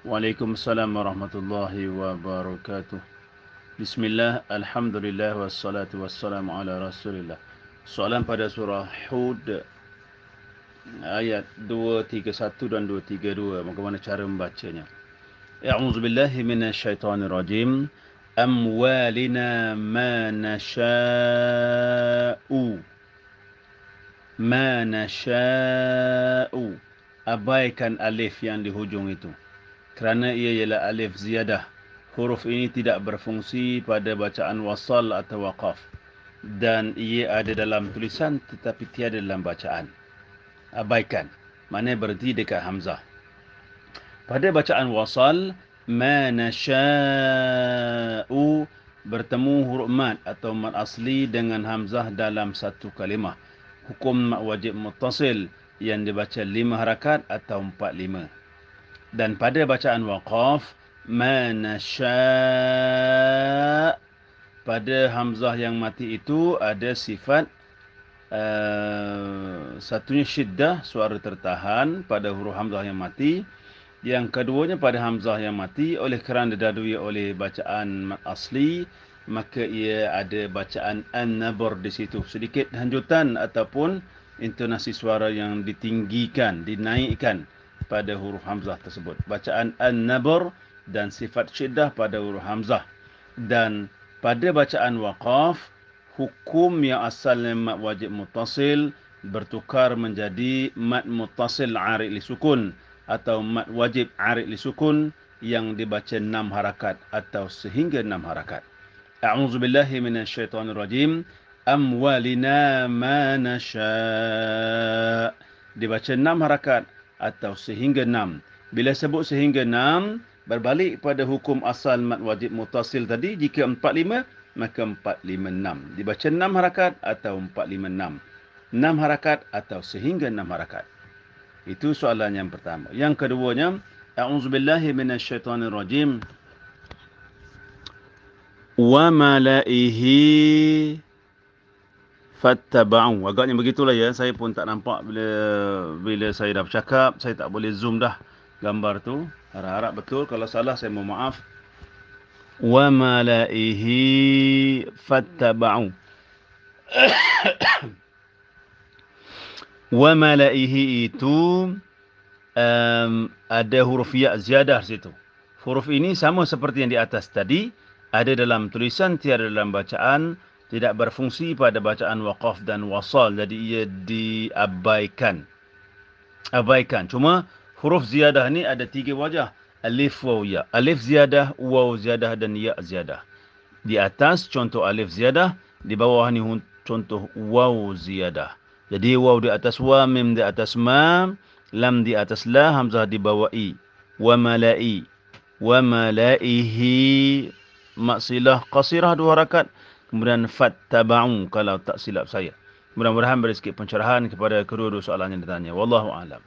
Waalaikumsalam warahmatullahi wabarakatuh. Bismillah, Alhamdulillah, wassalatu wassalamu ala rasulillah. Soalan pada surah Hud ayat 231 dan 232. Bagaimana cara membacanya? A'udzu billahi minasyaitonir rajim. Amwalina ma nasha'u. Ma nasha'u. Abaikan alif yang di hujung itu kerana ia ialah alif ziyadah. Huruf ini tidak berfungsi pada bacaan wasal atau waqaf. Dan ia ada dalam tulisan tetapi tiada dalam bacaan. Abaikan. Mana berhenti dekat Hamzah. Pada bacaan wasal, ma nasha'u bertemu huruf mat atau mat asli dengan Hamzah dalam satu kalimah. Hukum mat wajib mutasil yang dibaca lima harakat atau empat lima dan pada bacaan waqaf manasya pada hamzah yang mati itu ada sifat uh, satunya syiddah suara tertahan pada huruf hamzah yang mati. Yang keduanya pada hamzah yang mati oleh kerana didadui oleh bacaan asli maka ia ada bacaan an-nabr di situ. Sedikit hanjutan ataupun intonasi suara yang ditinggikan dinaikkan pada huruf hamzah tersebut. Bacaan an-nabr dan sifat syiddah pada huruf hamzah. Dan pada bacaan waqaf, hukum yang asalnya mat wajib mutasil bertukar menjadi mat mutasil arid li sukun atau mat wajib arid li sukun yang dibaca enam harakat atau sehingga enam harakat. A'udzu billahi rajim. Amwalina ma nasha. Dibaca enam harakat atau sehingga enam. Bila sebut sehingga enam, berbalik pada hukum asal mat wajib mutasil tadi, jika empat lima, maka empat lima enam. Dibaca enam harakat atau empat lima enam. Enam harakat atau sehingga enam harakat. Itu soalan yang pertama. Yang keduanya, A'udzubillahi minasyaitanirrajim. Wa malaihi fattaba'u. Agaknya begitulah ya. Saya pun tak nampak bila bila saya dah bercakap, saya tak boleh zoom dah gambar tu. Harap-harap betul. Kalau salah saya mohon maaf. Wa malaihi fattaba'u. Wa malaihi itu um, ada huruf ya ziyadah situ. Huruf ini sama seperti yang di atas tadi. Ada dalam tulisan, tiada dalam bacaan tidak berfungsi pada bacaan waqaf dan wasal. Jadi ia diabaikan. Abaikan. Cuma huruf ziyadah ni ada tiga wajah. Alif waw ya. Alif ziyadah waw ziyadah dan ya ziyadah. Di atas contoh alif ziyadah di bawah ni contoh waw ziyadah. Jadi waw di atas wa mim di atas ma lam di atas la hamzah di bawah i. Wa malai. Wa malaihi. Maksilah qasirah dua rakaat Kemudian fattaba'u kalau tak silap saya. Mudah-mudahan beri sikit pencerahan kepada kedua-dua soalan yang ditanya. Wallahu a'lam.